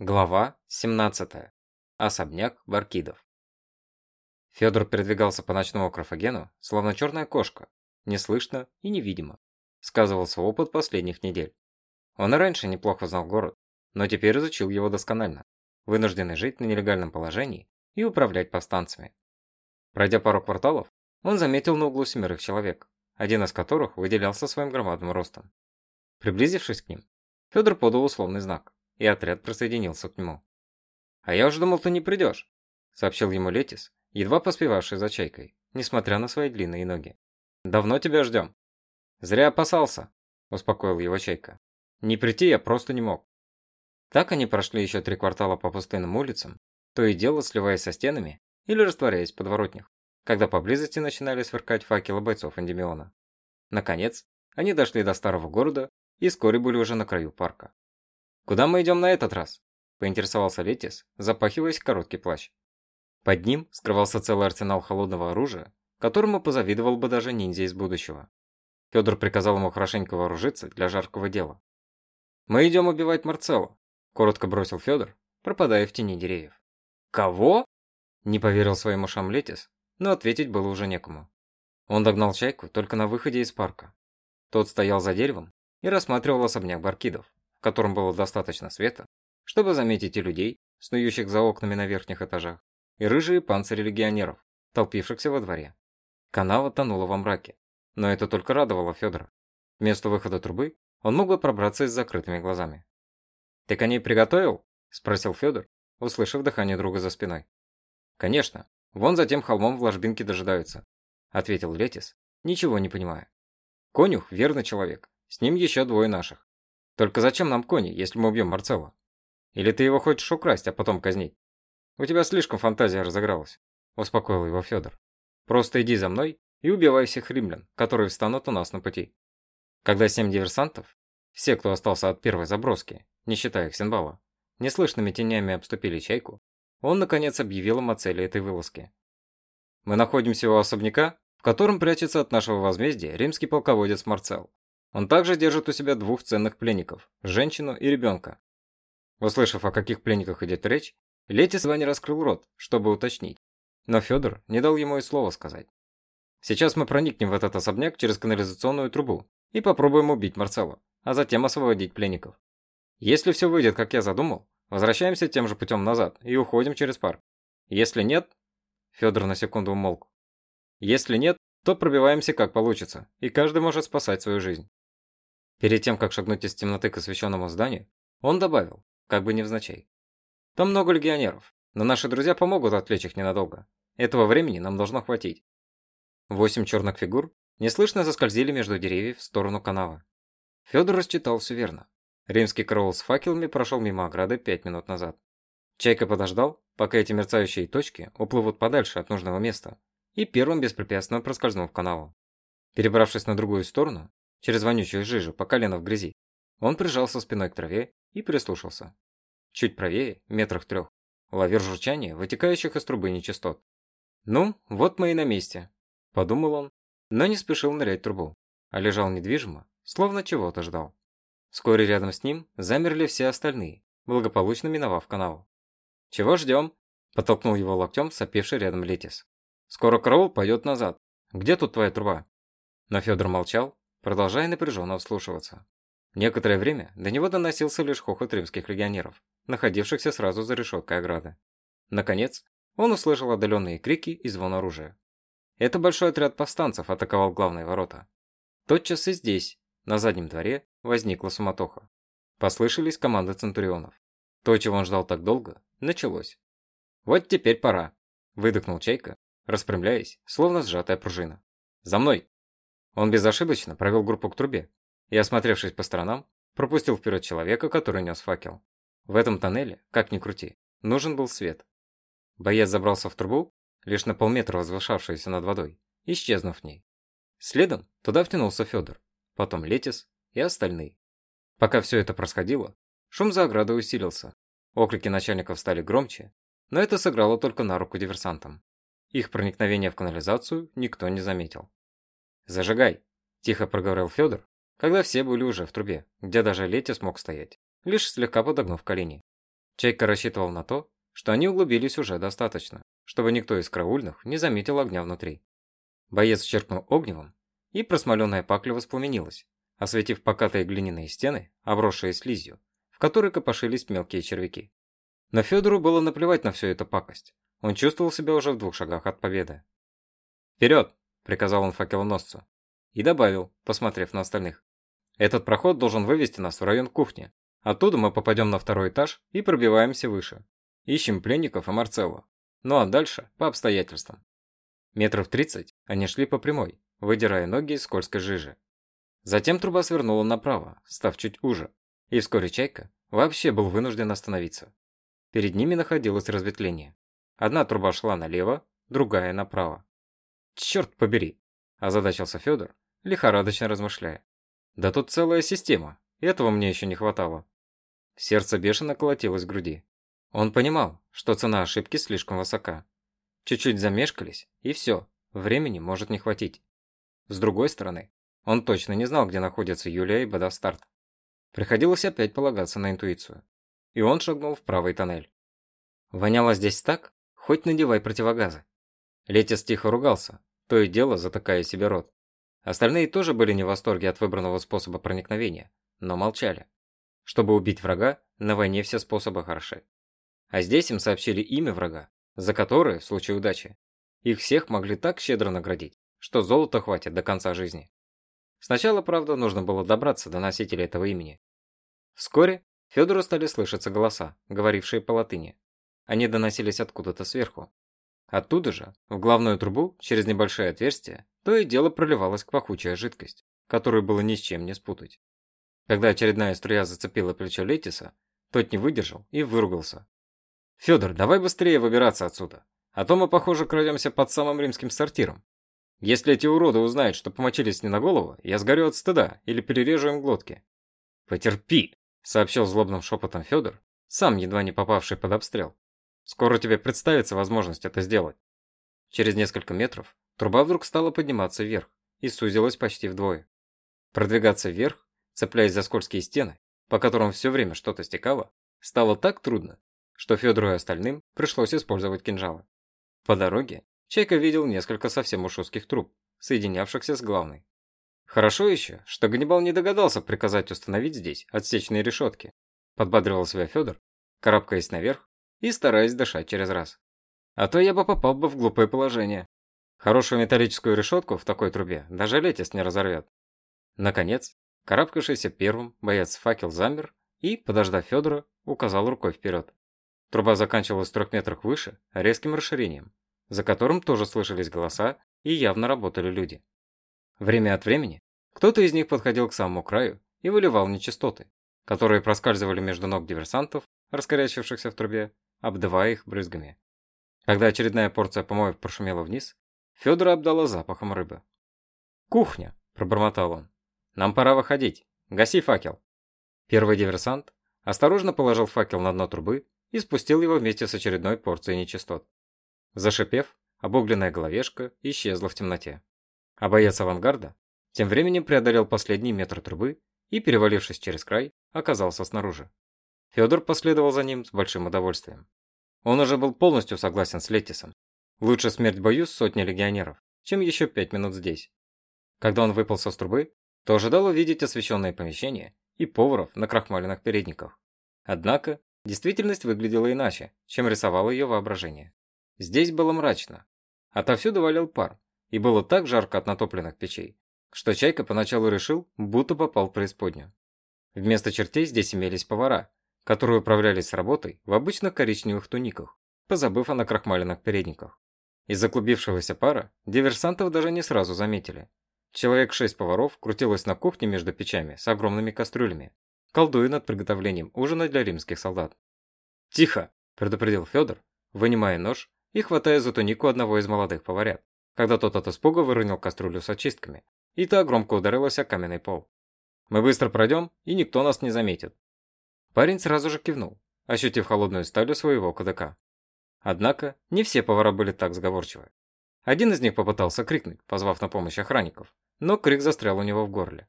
Глава 17. Особняк Баркидов. Федор передвигался по ночному Крофагену, словно черная кошка, неслышно и невидимо. Сказывался опыт последних недель. Он и раньше неплохо знал город, но теперь изучил его досконально, вынужденный жить на нелегальном положении и управлять повстанцами. Пройдя пару кварталов, он заметил на углу семерых человек, один из которых выделялся своим громадным ростом. Приблизившись к ним, Федор подал условный знак и отряд присоединился к нему. «А я уже думал, ты не придешь», — сообщил ему Летис, едва поспевавший за чайкой, несмотря на свои длинные ноги. «Давно тебя ждем». «Зря опасался», — успокоил его чайка. «Не прийти я просто не мог». Так они прошли еще три квартала по пустынным улицам, то и дело сливаясь со стенами или растворяясь в подворотнях, когда поблизости начинали сверкать факелы бойцов Эндемиона. Наконец, они дошли до старого города и вскоре были уже на краю парка. «Куда мы идем на этот раз?» – поинтересовался Летис, запахиваясь в короткий плащ. Под ним скрывался целый арсенал холодного оружия, которому позавидовал бы даже ниндзя из будущего. Федор приказал ему хорошенько вооружиться для жаркого дела. «Мы идем убивать Марцелла», – коротко бросил Федор, пропадая в тени деревьев. «Кого?» – не поверил своим ушам Летис, но ответить было уже некому. Он догнал чайку только на выходе из парка. Тот стоял за деревом и рассматривал особняк Баркидов в котором было достаточно света, чтобы заметить и людей, снующих за окнами на верхних этажах, и рыжие панцири легионеров, толпившихся во дворе. Канава тонула во мраке, но это только радовало Федора. Вместо выхода трубы он мог бы пробраться с закрытыми глазами. «Ты коней приготовил?» – спросил Федор, услышав дыхание друга за спиной. «Конечно, вон за тем холмом в ложбинке дожидаются», – ответил Летис, ничего не понимая. «Конюх – верный человек, с ним еще двое наших. Только зачем нам кони, если мы убьем Марцелла? Или ты его хочешь украсть, а потом казнить? У тебя слишком фантазия разыгралась, успокоил его Федор. Просто иди за мной и убивай всех римлян, которые встанут у нас на пути. Когда семь диверсантов, все, кто остался от первой заброски, не считая Ксенбала, неслышными тенями обступили чайку, он, наконец, объявил им о цели этой вылазки. Мы находимся у особняка, в котором прячется от нашего возмездия римский полководец Марцел. Он также держит у себя двух ценных пленников – женщину и ребенка. Услышав, о каких пленниках идет речь, едва не раскрыл рот, чтобы уточнить. Но Федор не дал ему и слова сказать. Сейчас мы проникнем в этот особняк через канализационную трубу и попробуем убить Марцелла, а затем освободить пленников. Если все выйдет, как я задумал, возвращаемся тем же путем назад и уходим через парк. Если нет... Федор на секунду умолк. Если нет, то пробиваемся как получится, и каждый может спасать свою жизнь. Перед тем, как шагнуть из темноты к освещенному зданию, он добавил, как бы невзначай. Там много легионеров, но наши друзья помогут отвлечь их ненадолго. Этого времени нам должно хватить. Восемь черных фигур неслышно заскользили между деревьев в сторону канала. Федор расчитал все верно. Римский караул с факелами прошел мимо ограды пять минут назад. Чайка подождал, пока эти мерцающие точки уплывут подальше от нужного места, и первым беспрепятственно проскользнул в канаву. Перебравшись на другую сторону, через вонючую жижу по колено в грязи. Он прижался спиной к траве и прислушался. Чуть правее, метрах трех, ловил журчание, вытекающих из трубы нечистот. «Ну, вот мы и на месте», – подумал он, но не спешил нырять трубу, а лежал недвижимо, словно чего-то ждал. Вскоре рядом с ним замерли все остальные, благополучно миновав канал. «Чего ждем?» – подтолкнул его локтем сопевший рядом Летис. «Скоро караул пойдет назад. Где тут твоя труба?» Но Федор молчал, продолжая напряженно вслушиваться. Некоторое время до него доносился лишь хохот римских легионеров, находившихся сразу за решеткой ограды. Наконец, он услышал отдаленные крики и звон оружия. Это большой отряд повстанцев атаковал главные ворота. Тотчас и здесь, на заднем дворе, возникла суматоха. Послышались команды центурионов. То, чего он ждал так долго, началось. «Вот теперь пора», – выдохнул Чайка, распрямляясь, словно сжатая пружина. «За мной!» Он безошибочно провел группу к трубе и, осмотревшись по сторонам, пропустил вперед человека, который нес факел. В этом тоннеле, как ни крути, нужен был свет. Боец забрался в трубу, лишь на полметра возвышавшуюся над водой, исчезнув в ней. Следом туда втянулся Федор, потом Летис и остальные. Пока все это происходило, шум за оградой усилился, окрики начальников стали громче, но это сыграло только на руку диверсантам. Их проникновение в канализацию никто не заметил. «Зажигай!» – тихо проговорил Федор, когда все были уже в трубе, где даже Летя смог стоять, лишь слегка подогнув колени. Чайка рассчитывал на то, что они углубились уже достаточно, чтобы никто из караульных не заметил огня внутри. Боец черкнул огневом, и просмоленная пакля воспламенилась, осветив покатые глиняные стены, обросшие слизью, в которой копошились мелкие червяки. Но Федору было наплевать на всю эту пакость. Он чувствовал себя уже в двух шагах от победы. «Вперед!» – приказал он факелоносцу. И добавил, посмотрев на остальных. «Этот проход должен вывести нас в район кухни. Оттуда мы попадем на второй этаж и пробиваемся выше. Ищем пленников и Марцелло. Ну а дальше по обстоятельствам». Метров тридцать они шли по прямой, выдирая ноги из скользкой жижи. Затем труба свернула направо, став чуть уже, и вскоре Чайка вообще был вынужден остановиться. Перед ними находилось разветвление. Одна труба шла налево, другая направо. «Черт побери!» – озадачился Федор, лихорадочно размышляя. «Да тут целая система, этого мне еще не хватало». Сердце бешено колотилось в груди. Он понимал, что цена ошибки слишком высока. Чуть-чуть замешкались, и все, времени может не хватить. С другой стороны, он точно не знал, где находятся Юлия и Бадастарт. Приходилось опять полагаться на интуицию. И он шагнул в правый тоннель. Воняло здесь так, хоть надевай противогазы. Летис тихо ругался, то и дело затыкая себе рот. Остальные тоже были не в восторге от выбранного способа проникновения, но молчали. Чтобы убить врага, на войне все способы хороши. А здесь им сообщили имя врага, за которое, в случае удачи, их всех могли так щедро наградить, что золота хватит до конца жизни. Сначала, правда, нужно было добраться до носителя этого имени. Вскоре Федору стали слышаться голоса, говорившие по латыни. Они доносились откуда-то сверху. Оттуда же, в главную трубу, через небольшое отверстие, то и дело проливалась пахучая жидкость, которую было ни с чем не спутать. Когда очередная струя зацепила плечо Летиса, тот не выдержал и выругался. «Федор, давай быстрее выбираться отсюда, а то мы, похоже, крадемся под самым римским сортиром. Если эти уроды узнают, что помочились не на голову, я сгорю от стыда или перережу им глотки. Потерпи, сообщил злобным шепотом Федор, сам едва не попавший под обстрел. Скоро тебе представится возможность это сделать. Через несколько метров труба вдруг стала подниматься вверх и сузилась почти вдвое. Продвигаться вверх, цепляясь за скользкие стены, по которым все время что-то стекало, стало так трудно, что Федору и остальным пришлось использовать кинжалы. По дороге Чайка видел несколько совсем уж узких труб, соединявшихся с главной. Хорошо еще, что Ганнибал не догадался приказать установить здесь отсечные решетки. Подбадривал себя Федор, карабкаясь наверх и стараясь дышать через раз. А то я бы попал бы в глупое положение. Хорошую металлическую решетку в такой трубе даже летис не разорвет. Наконец, карабкавшийся первым, боец факел замер и, подождав Федора, указал рукой вперед. Труба заканчивалась в трех метрах выше, резким расширением, за которым тоже слышались голоса и явно работали люди. Время от времени кто-то из них подходил к самому краю и выливал нечистоты, которые проскальзывали между ног диверсантов, раскорячившихся в трубе, обдавая их брызгами. Когда очередная порция помоев прошумела вниз, Федора обдала запахом рыбы. «Кухня!» – пробормотал он. «Нам пора выходить. Гаси факел!» Первый диверсант осторожно положил факел на дно трубы и спустил его вместе с очередной порцией нечистот. Зашипев, обугленная головешка исчезла в темноте. А боец авангарда тем временем преодолел последний метр трубы и, перевалившись через край, оказался снаружи. Федор последовал за ним с большим удовольствием. Он уже был полностью согласен с Леттисом. Лучше смерть бою с сотней легионеров, чем еще пять минут здесь. Когда он выпал со трубы, то ожидал увидеть освещенные помещения и поваров на крахмаленных передниках. Однако, действительность выглядела иначе, чем рисовало ее воображение. Здесь было мрачно. Отовсюду валил пар, и было так жарко от натопленных печей, что Чайка поначалу решил, будто попал в преисподнюю. Вместо чертей здесь имелись повара, которые управлялись работой в обычных коричневых туниках, позабыв о накрахмаленных передниках. Из заклубившегося пара диверсантов даже не сразу заметили. Человек шесть поваров крутилось на кухне между печами с огромными кастрюлями, колдуя над приготовлением ужина для римских солдат. «Тихо!» – предупредил Федор, вынимая нож и хватая за тунику одного из молодых поварят, когда тот от испуга выронил кастрюлю с очистками, и та громко ударилась о каменный пол. «Мы быстро пройдем, и никто нас не заметит». Парень сразу же кивнул, ощутив холодную сталь своего КДК. Однако, не все повара были так сговорчивы. Один из них попытался крикнуть, позвав на помощь охранников, но крик застрял у него в горле.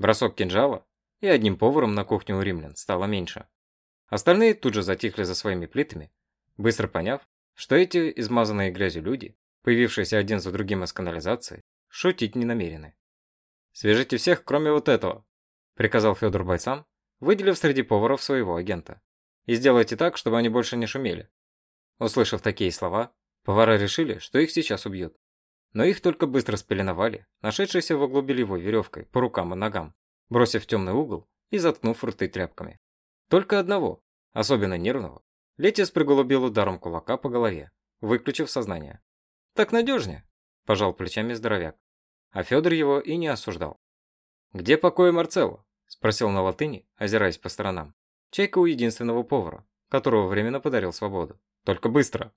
Бросок кинжала, и одним поваром на кухню у римлян стало меньше. Остальные тут же затихли за своими плитами, быстро поняв, что эти измазанные грязью люди, появившиеся один за другим из канализации, шутить не намерены. «Свяжите всех, кроме вот этого», – приказал Федор бойцам, выделив среди поваров своего агента. «И сделайте так, чтобы они больше не шумели». Услышав такие слова, повара решили, что их сейчас убьют. Но их только быстро спеленовали, нашедшейся в углу белевой веревкой, по рукам и ногам, бросив в темный угол и заткнув рты тряпками. Только одного, особенно нервного, Летис приголубил ударом кулака по голове, выключив сознание. «Так надежнее», – пожал плечами здоровяк. А Федор его и не осуждал. «Где покой Марцелло?» – спросил на латыни, озираясь по сторонам. Чайка у единственного повара, которого временно подарил свободу. «Только быстро!»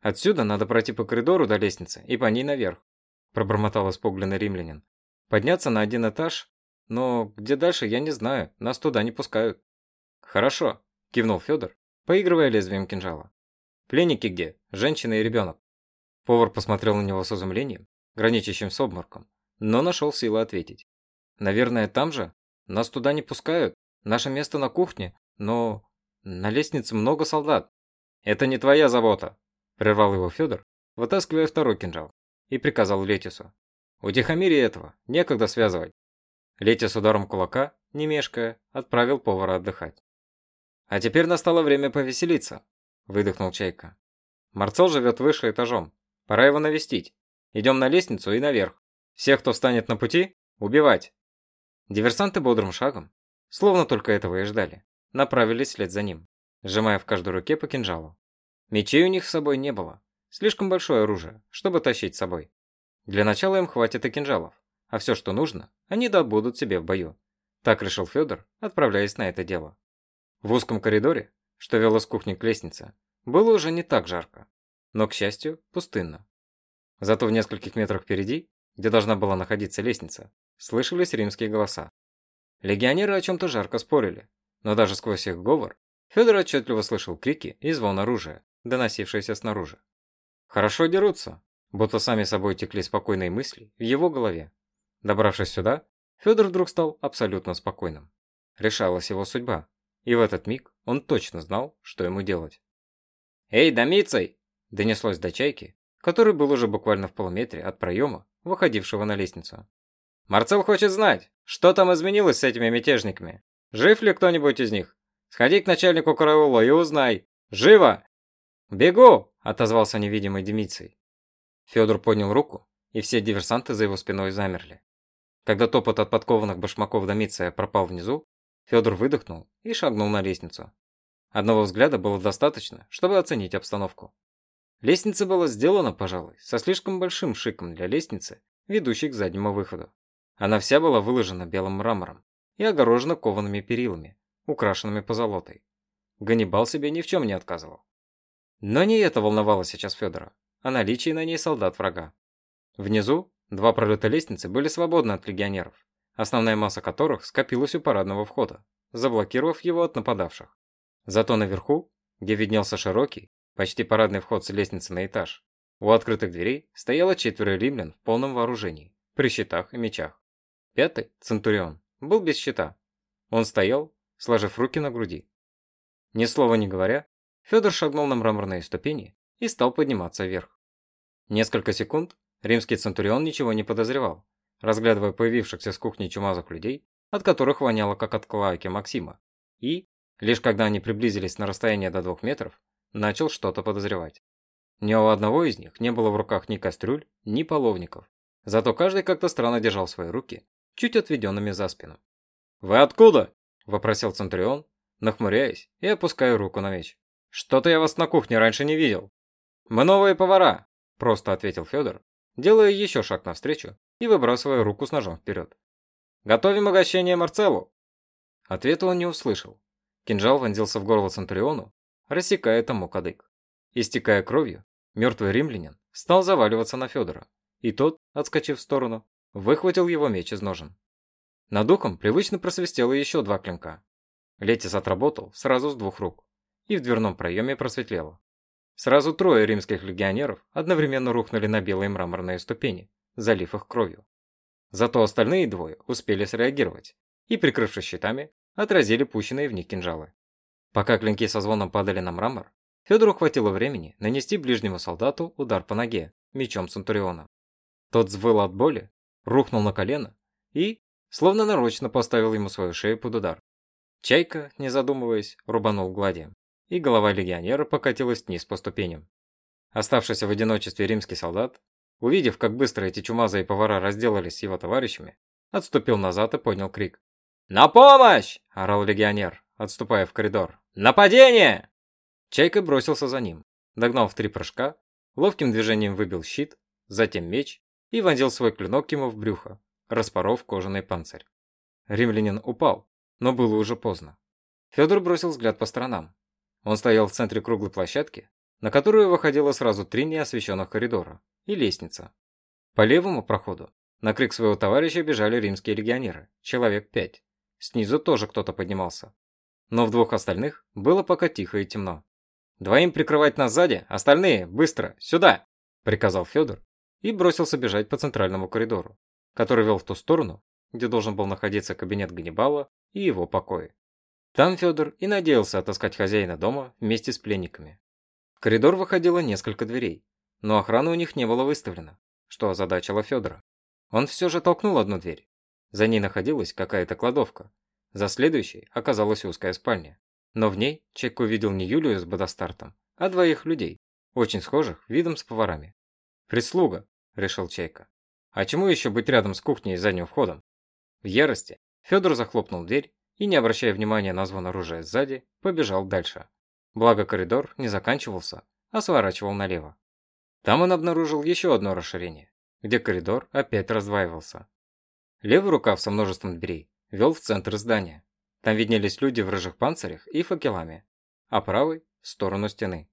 «Отсюда надо пройти по коридору до лестницы и по ней наверх», – пробормотал испуганный римлянин. «Подняться на один этаж? Но где дальше, я не знаю, нас туда не пускают». «Хорошо», – кивнул Федор поигрывая лезвием кинжала. «Пленники где? Женщина и ребенок?» Повар посмотрел на него с изумлением, граничащим с обморком, но нашел силы ответить. «Наверное, там же? Нас туда не пускают. Наше место на кухне, но на лестнице много солдат». «Это не твоя забота», – прервал его Федор, вытаскивая второй кинжал, и приказал Летису. «Утихомири этого, некогда связывать». Летис ударом кулака, не мешкая, отправил повара отдыхать. «А теперь настало время повеселиться», – выдохнул Чайка. «Марцел живет выше этажом. Пора его навестить. Идем на лестницу и наверх. Всех, кто встанет на пути, убивать». Диверсанты бодрым шагом, словно только этого и ждали, направились вслед за ним, сжимая в каждой руке по кинжалу. Мечей у них с собой не было. Слишком большое оружие, чтобы тащить с собой. Для начала им хватит и кинжалов, а все, что нужно, они добудут себе в бою. Так решил Федор, отправляясь на это дело. В узком коридоре, что вел из кухни к лестнице, было уже не так жарко, но, к счастью, пустынно. Зато в нескольких метрах впереди, где должна была находиться лестница, слышались римские голоса. Легионеры о чем-то жарко спорили, но даже сквозь их говор Федор отчетливо слышал крики и звон оружия, доносившиеся снаружи. «Хорошо дерутся», будто сами собой текли спокойные мысли в его голове. Добравшись сюда, Федор вдруг стал абсолютно спокойным. Решалась его судьба, и в этот миг он точно знал, что ему делать. «Эй, Домицей!» – донеслось до чайки, который был уже буквально в полуметре от проема, выходившего на лестницу. «Марцел хочет знать, что там изменилось с этими мятежниками? Жив ли кто-нибудь из них? Сходи к начальнику караула и узнай. Живо!» «Бегу!» – отозвался невидимый Демицей. Федор поднял руку, и все диверсанты за его спиной замерли. Когда топот от подкованных башмаков Домиция пропал внизу, Федор выдохнул и шагнул на лестницу. Одного взгляда было достаточно, чтобы оценить обстановку. Лестница была сделана, пожалуй, со слишком большим шиком для лестницы, ведущей к заднему выходу. Она вся была выложена белым мрамором и огорожена коваными перилами, украшенными позолотой. Ганнибал себе ни в чем не отказывал. Но не это волновало сейчас Федора, а наличие на ней солдат врага. Внизу два пролета лестницы были свободны от легионеров, основная масса которых скопилась у парадного входа, заблокировав его от нападавших. Зато наверху, где виднелся широкий, почти парадный вход с лестницы на этаж, у открытых дверей стояло четверо римлян в полном вооружении, при щитах и мечах. Пятый, Центурион, был без щита. Он стоял, сложив руки на груди. Ни слова не говоря, Федор шагнул на мраморные ступени и стал подниматься вверх. Несколько секунд римский Центурион ничего не подозревал, разглядывая появившихся с кухни чумазых людей, от которых воняло как от клайки Максима. И, лишь когда они приблизились на расстояние до двух метров, начал что-то подозревать. Ни у одного из них не было в руках ни кастрюль, ни половников. Зато каждый как-то странно держал свои руки, чуть отведенными за спину. «Вы откуда?» – вопросил Центурион, нахмуряясь и опуская руку на меч. «Что-то я вас на кухне раньше не видел». «Мы новые повара», – просто ответил Федор, делая еще шаг навстречу и выбрасывая руку с ножом вперед. «Готовим угощение Марцеллу!» Ответа он не услышал. Кинжал вонзился в горло Центуриону, рассекая тому кадык. Истекая кровью, мертвый римлянин стал заваливаться на Федора, и тот, отскочив в сторону, выхватил его меч из ножен. Над духом привычно просвистело еще два клинка. Летис отработал сразу с двух рук, и в дверном проеме просветлело. Сразу трое римских легионеров одновременно рухнули на белые мраморные ступени, залив их кровью. Зато остальные двое успели среагировать и, прикрывшись щитами, отразили пущенные в них кинжалы. Пока клинки со звоном падали на мрамор, Федору хватило времени нанести ближнему солдату удар по ноге мечом Центуриона. Тот взвыл от боли, рухнул на колено и, словно нарочно, поставил ему свою шею под удар. Чайка, не задумываясь, рубанул гладием, и голова легионера покатилась вниз по ступеням. Оставшийся в одиночестве римский солдат, увидев, как быстро эти чумазые повара разделались с его товарищами, отступил назад и поднял крик. «На помощь!» – орал легионер, отступая в коридор. «Нападение!» Чайка бросился за ним, догнал в три прыжка, ловким движением выбил щит, затем меч и вонзил свой клинок ему в брюхо, распоров кожаный панцирь. Римлянин упал, но было уже поздно. Федор бросил взгляд по сторонам. Он стоял в центре круглой площадки, на которую выходило сразу три неосвещенных коридора и лестница. По левому проходу на крик своего товарища бежали римские легионеры, человек пять. Снизу тоже кто-то поднимался. Но в двух остальных было пока тихо и темно. «Двоим прикрывать нас сзади, остальные, быстро, сюда!» – приказал Федор и бросился бежать по центральному коридору, который вел в ту сторону, где должен был находиться кабинет Ганнибала и его покои. Там Федор и надеялся отыскать хозяина дома вместе с пленниками. В коридор выходило несколько дверей, но охраны у них не было выставлено, что озадачило Федора. Он все же толкнул одну дверь. За ней находилась какая-то кладовка. За следующей оказалась узкая спальня. Но в ней Чек увидел не Юлию с Бодостартом, а двоих людей, очень схожих видом с поварами. «Прислуга», – решил Чайка. «А чему еще быть рядом с кухней и задним входом?» В ярости Федор захлопнул дверь и, не обращая внимания на звон оружия сзади, побежал дальше. Благо коридор не заканчивался, а сворачивал налево. Там он обнаружил еще одно расширение, где коридор опять раздваивался. Левый рукав со множеством дверей вел в центр здания. Там виднелись люди в рыжих панцирях и факелами, а правый – в сторону стены.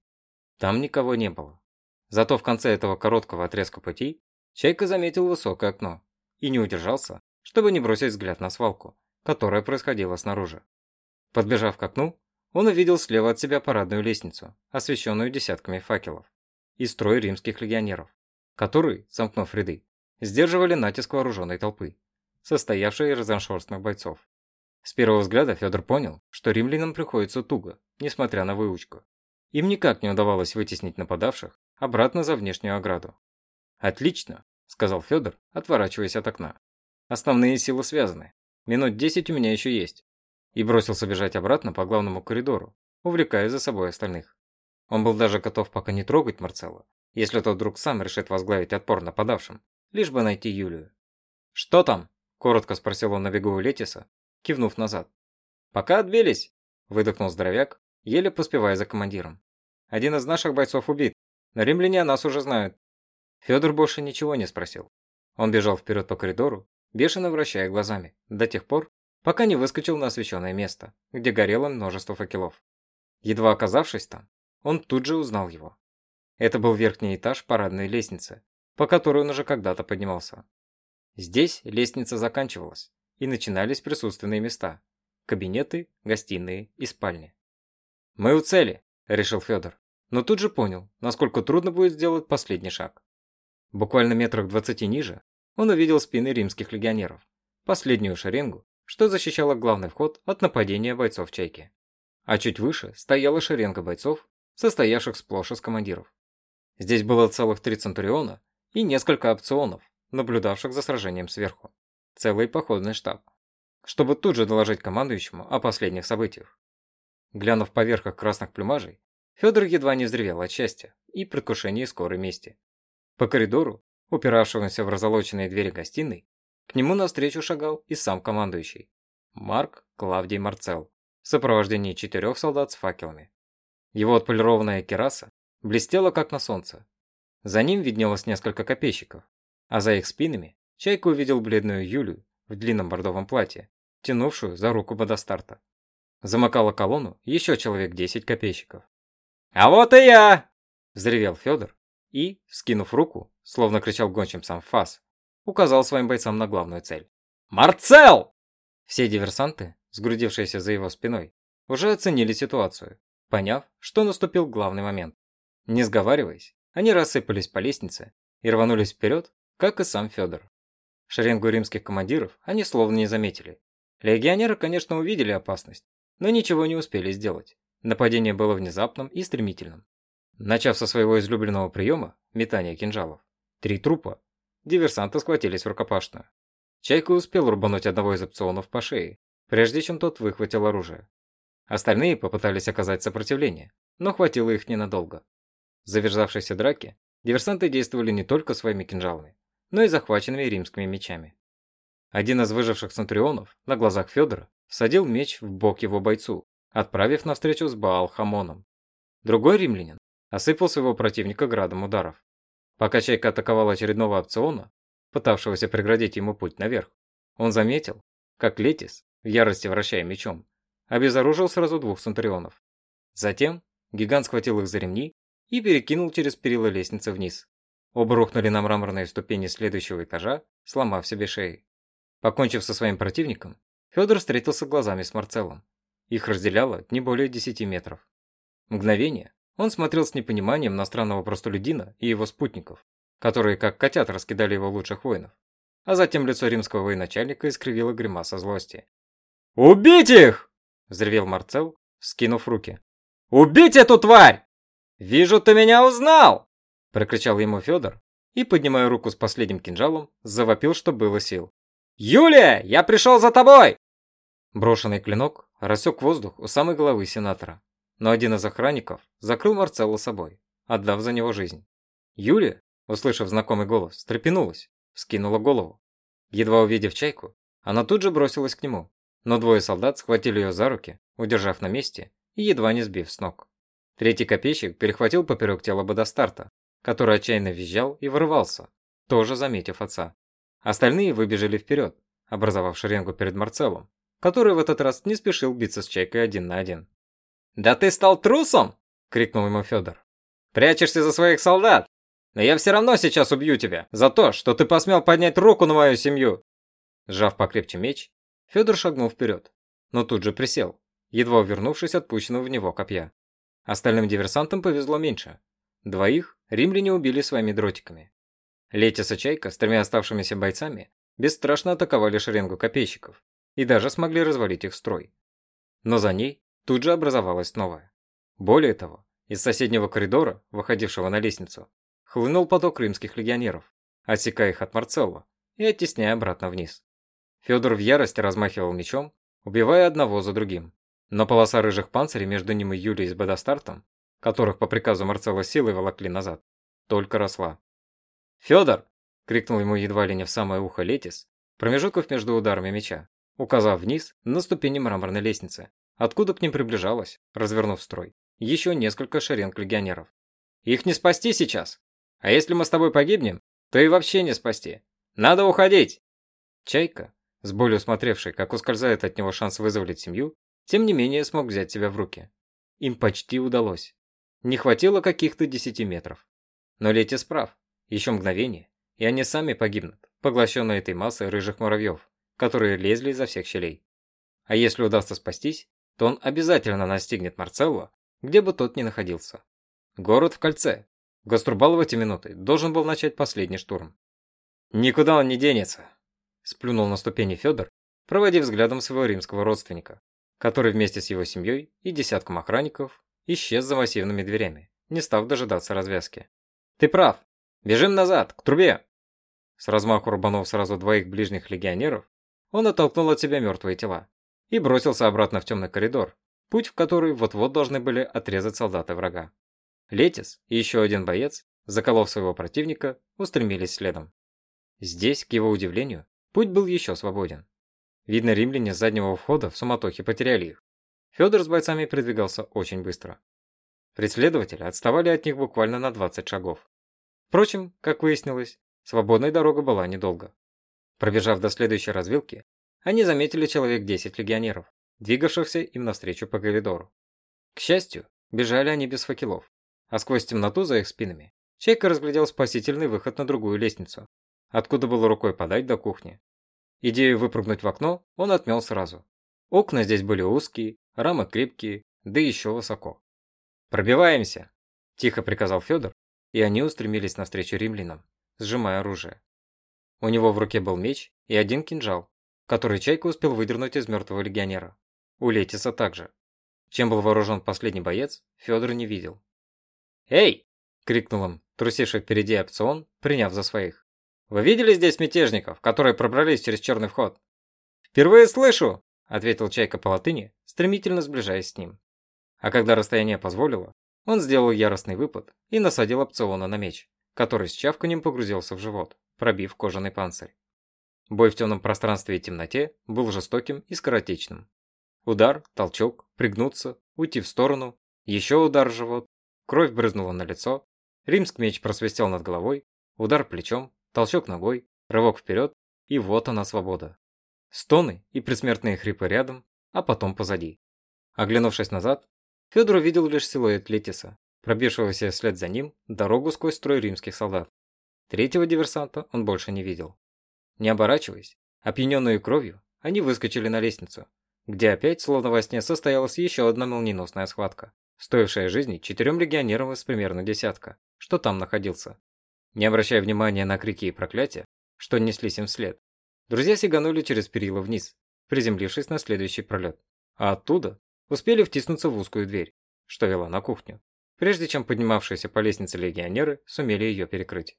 Там никого не было. Зато в конце этого короткого отрезка пути Чайка заметил высокое окно и не удержался, чтобы не бросить взгляд на свалку, которая происходила снаружи. Подбежав к окну, он увидел слева от себя парадную лестницу, освещенную десятками факелов, и строй римских легионеров, которые, сомкнув ряды, сдерживали натиск вооруженной толпы, состоявшей из разношерстных бойцов. С первого взгляда Федор понял, что римлянам приходится туго, несмотря на выучку. Им никак не удавалось вытеснить нападавших обратно за внешнюю ограду. «Отлично», – сказал Федор, отворачиваясь от окна. «Основные силы связаны. Минут десять у меня еще есть». И бросился бежать обратно по главному коридору, увлекая за собой остальных. Он был даже готов пока не трогать Марцелла, если тот вдруг сам решит возглавить отпор нападавшим, лишь бы найти Юлию. «Что там?» – коротко спросил он на бегу Летиса, кивнув назад. «Пока отбились», – выдохнул здоровяк, еле поспевая за командиром. «Один из наших бойцов убит, но римляне о нас уже знают». Федор больше ничего не спросил. Он бежал вперед по коридору, бешено вращая глазами, до тех пор, пока не выскочил на освещенное место, где горело множество факелов. Едва оказавшись там, он тут же узнал его. Это был верхний этаж парадной лестницы, по которой он уже когда-то поднимался. Здесь лестница заканчивалась, и начинались присутственные места – кабинеты, гостиные и спальни. «Мы у цели», – решил Федор, но тут же понял, насколько трудно будет сделать последний шаг. Буквально метрах двадцати ниже он увидел спины римских легионеров, последнюю шеренгу, что защищала главный вход от нападения бойцов Чайки. А чуть выше стояла шеренга бойцов, состоявших сплошь из командиров. Здесь было целых три центуриона и несколько опционов, наблюдавших за сражением сверху. Целый походный штаб. Чтобы тут же доложить командующему о последних событиях. Глянув поверх их красных плюмажей, Федор едва не взревел от счастья и предвкушении скорой мести. По коридору, упиравшемуся в разолоченные двери гостиной, к нему навстречу шагал и сам командующий. Марк Клавдий Марцел в сопровождении четырех солдат с факелами. Его отполированная кераса блестела как на солнце. За ним виднелось несколько копейщиков, а за их спинами Чайка увидел бледную Юлю в длинном бордовом платье, тянувшую за руку Бодостарта. Замыкала колонну еще человек 10 копейщиков. «А вот и я!» – взревел Федор и, скинув руку, словно кричал гончим сам Фас, указал своим бойцам на главную цель. «Марцел!» Все диверсанты, сгрудившиеся за его спиной, уже оценили ситуацию, поняв, что наступил главный момент. Не сговариваясь, они рассыпались по лестнице и рванулись вперед, как и сам Федор. Шеренгу римских командиров они словно не заметили. Легионеры, конечно, увидели опасность, но ничего не успели сделать. Нападение было внезапным и стремительным. Начав со своего излюбленного приема – метания кинжалов, три трупа, диверсанты схватились в рукопашную. Чайка успел рубануть одного из опционов по шее, прежде чем тот выхватил оружие. Остальные попытались оказать сопротивление, но хватило их ненадолго. В завершавшейся драке диверсанты действовали не только своими кинжалами, но и захваченными римскими мечами. Один из выживших центурионов на глазах Федора всадил меч в бок его бойцу, отправив навстречу с Баал-Хамоном. Другой римлянин осыпал своего противника градом ударов. Пока Чайка атаковал очередного опциона, пытавшегося преградить ему путь наверх, он заметил, как Летис, в ярости вращая мечом, обезоружил сразу двух центурионов. Затем гигант схватил их за ремни и перекинул через перила лестницы вниз. Оба рухнули на мраморные ступени следующего этажа, сломав себе шеи. Покончив со своим противником, Федор встретился глазами с Марцеллом. Их разделяло не более 10 метров. Мгновение он смотрел с непониманием на странного простолюдина и его спутников, которые как котят раскидали его лучших воинов. А затем лицо римского военачальника искривило гримаса злости. «Убить их!» – взревел Марцел, скинув руки. «Убить эту тварь! Вижу, ты меня узнал!» – прокричал ему Федор и, поднимая руку с последним кинжалом, завопил, что было сил. «Юлия, я пришел за тобой!» Брошенный клинок рассек воздух у самой головы сенатора, но один из охранников закрыл Марцелла собой, отдав за него жизнь. Юлия, услышав знакомый голос, стрепенулась, вскинула голову. Едва увидев чайку, она тут же бросилась к нему, но двое солдат схватили ее за руки, удержав на месте и едва не сбив с ног. Третий копейщик перехватил поперек тела Бодастарта, который отчаянно визжал и вырывался, тоже заметив отца. Остальные выбежали вперед, образовав шеренгу перед Марцеллом, который в этот раз не спешил биться с Чайкой один на один. «Да ты стал трусом!» – крикнул ему Федор. «Прячешься за своих солдат! Но я все равно сейчас убью тебя за то, что ты посмел поднять руку на мою семью!» Сжав покрепче меч, Федор шагнул вперед, но тут же присел, едва вернувшись от пущенного в него копья. Остальным диверсантам повезло меньше. Двоих римляне убили своими дротиками. Летис и Чайка с тремя оставшимися бойцами бесстрашно атаковали шеренгу копейщиков и даже смогли развалить их строй. Но за ней тут же образовалась новая. Более того, из соседнего коридора, выходившего на лестницу, хлынул поток римских легионеров, отсекая их от Марцелла и оттесняя обратно вниз. Федор в ярости размахивал мечом, убивая одного за другим. Но полоса рыжих панцирей между ним и Юлией с Бедостартом, которых по приказу Марцелла силой волокли назад, только росла. «Федор!» – крикнул ему едва ли не в самое ухо Летис, промежутков между ударами меча, указав вниз на ступени мраморной лестницы, откуда к ним приближалась, развернув строй, еще несколько шеренг легионеров. «Их не спасти сейчас! А если мы с тобой погибнем, то и вообще не спасти! Надо уходить!» Чайка, с болью смотревший, как ускользает от него шанс вызволить семью, тем не менее смог взять себя в руки. Им почти удалось. Не хватило каких-то десяти метров. Но Лети справ. Еще мгновение, и они сами погибнут, поглощенные этой массой рыжих муравьев, которые лезли изо всех щелей. А если удастся спастись, то он обязательно настигнет Марцелло, где бы тот ни находился. Город в кольце. Гаструбал в эти минуты должен был начать последний штурм. «Никуда он не денется!» Сплюнул на ступени Федор, проводив взглядом своего римского родственника, который вместе с его семьей и десятком охранников исчез за массивными дверями, не став дожидаться развязки. «Ты прав! Бежим назад, к трубе!» С размаху рубанув сразу двоих ближних легионеров, он оттолкнул от себя мертвые тела и бросился обратно в темный коридор, путь в который вот-вот должны были отрезать солдаты врага. Летис и еще один боец, заколов своего противника, устремились следом. Здесь, к его удивлению, путь был еще свободен. Видно, римляне с заднего входа в суматохе потеряли их. Федор с бойцами передвигался очень быстро. Преследователи отставали от них буквально на 20 шагов. Впрочем, как выяснилось, свободная дорога была недолго. Пробежав до следующей развилки, они заметили человек 10 легионеров, двигавшихся им навстречу по коридору. К счастью, бежали они без факелов, а сквозь темноту за их спинами Чайка разглядел спасительный выход на другую лестницу, откуда было рукой подать до кухни. Идею выпрыгнуть в окно он отмел сразу. Окна здесь были узкие, рамы крепкие, да еще высоко. «Пробиваемся!» – тихо приказал Федор, и они устремились навстречу римлянам, сжимая оружие. У него в руке был меч и один кинжал, который Чайка успел выдернуть из мертвого легионера. У Летиса также. Чем был вооружен последний боец, Федор не видел. «Эй!» – крикнул он, трусивший впереди опцион, приняв за своих. «Вы видели здесь мятежников, которые пробрались через черный вход?» «Впервые слышу!» – ответил Чайка по латыни, стремительно сближаясь с ним. А когда расстояние позволило, он сделал яростный выпад и насадил опциона на меч, который с чавканем погрузился в живот, пробив кожаный панцирь. Бой в темном пространстве и темноте был жестоким и скоротечным. Удар, толчок, пригнуться, уйти в сторону, еще удар в живот, кровь брызнула на лицо, римский меч просвистел над головой, удар плечом, толчок ногой, рывок вперед, и вот она свобода. Стоны и предсмертные хрипы рядом, а потом позади. Оглянувшись назад, Федор увидел лишь силуэт Летиса, пробившегося вслед за ним дорогу сквозь строй римских солдат. Третьего диверсанта он больше не видел. Не оборачиваясь, опьяненные кровью, они выскочили на лестницу, где опять, словно во сне, состоялась еще одна молниеносная схватка, стоившая жизни четырем легионерам из примерно десятка, что там находился. Не обращая внимания на крики и проклятия, что неслись им вслед, друзья сиганули через перила вниз, приземлившись на следующий пролет, а оттуда успели втиснуться в узкую дверь, что вела на кухню, прежде чем поднимавшиеся по лестнице легионеры сумели ее перекрыть.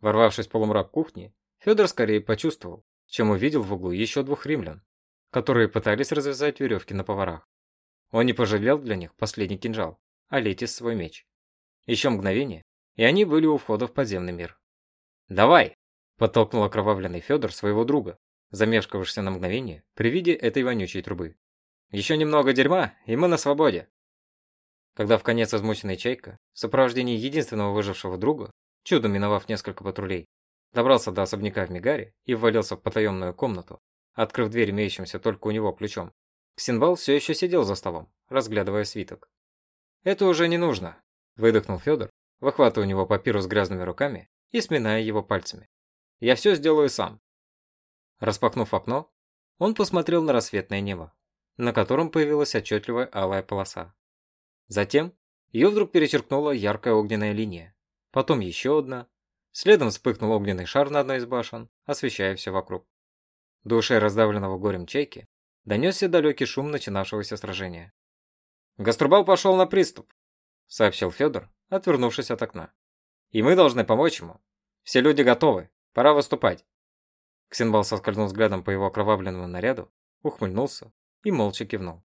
Ворвавшись в полумрак кухни, Федор скорее почувствовал, чем увидел в углу еще двух римлян, которые пытались развязать веревки на поварах. Он не пожалел для них последний кинжал, а Летис свой меч. Еще мгновение, и они были у входа в подземный мир. «Давай!» – подтолкнул окровавленный Федор своего друга, замешкавшегося на мгновение при виде этой вонючей трубы. «Еще немного дерьма, и мы на свободе!» Когда в конец измученный Чайка, в сопровождении единственного выжившего друга, чудом миновав несколько патрулей, добрался до особняка в Мигаре и ввалился в потаенную комнату, открыв дверь имеющимся только у него ключом. Ксенбал все еще сидел за столом, разглядывая свиток. «Это уже не нужно», – выдохнул Федор, выхватывая у него папирус грязными руками и сминая его пальцами. «Я все сделаю сам». Распахнув окно, он посмотрел на рассветное небо, на котором появилась отчетливая алая полоса. Затем ее вдруг перечеркнула яркая огненная линия, потом еще одна, следом вспыхнул огненный шар на одной из башен, освещая все вокруг. До раздавленного горем чайки донесся далекий шум начинавшегося сражения. «Гаструбал пошел на приступ», — сообщил Федор, отвернувшись от окна. «И мы должны помочь ему. Все люди готовы. Пора выступать». Ксенбал соскользнул взглядом по его окровавленному наряду, ухмыльнулся и молча кивнул.